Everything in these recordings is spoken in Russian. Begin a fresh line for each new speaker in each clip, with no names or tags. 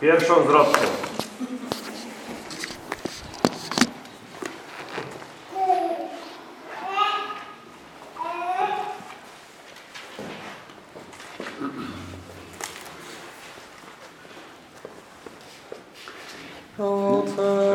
Pierwszą zwrotkę.
Ojcze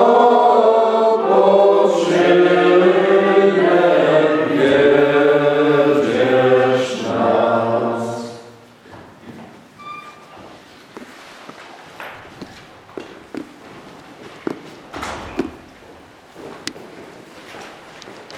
오.